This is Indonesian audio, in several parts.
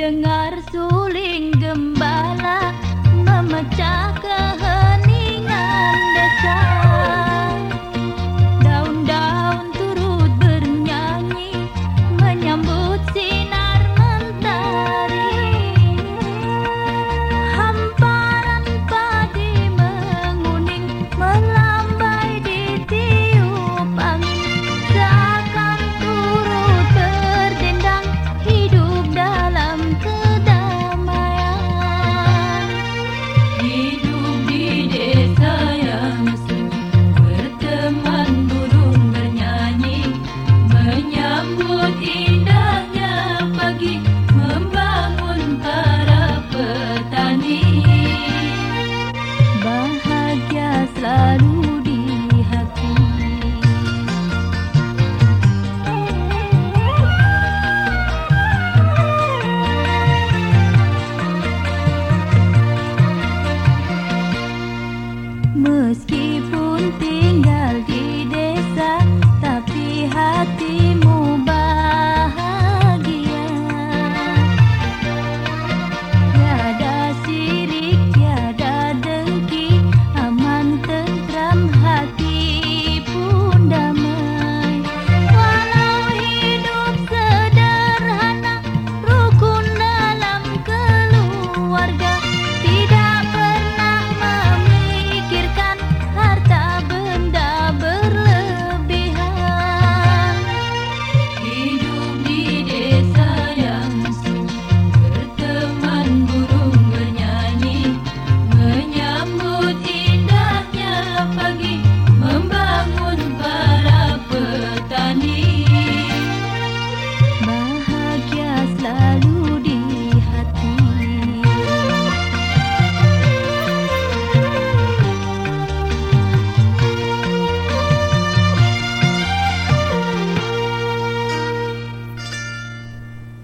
Dengar sulit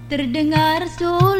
Terdengar suling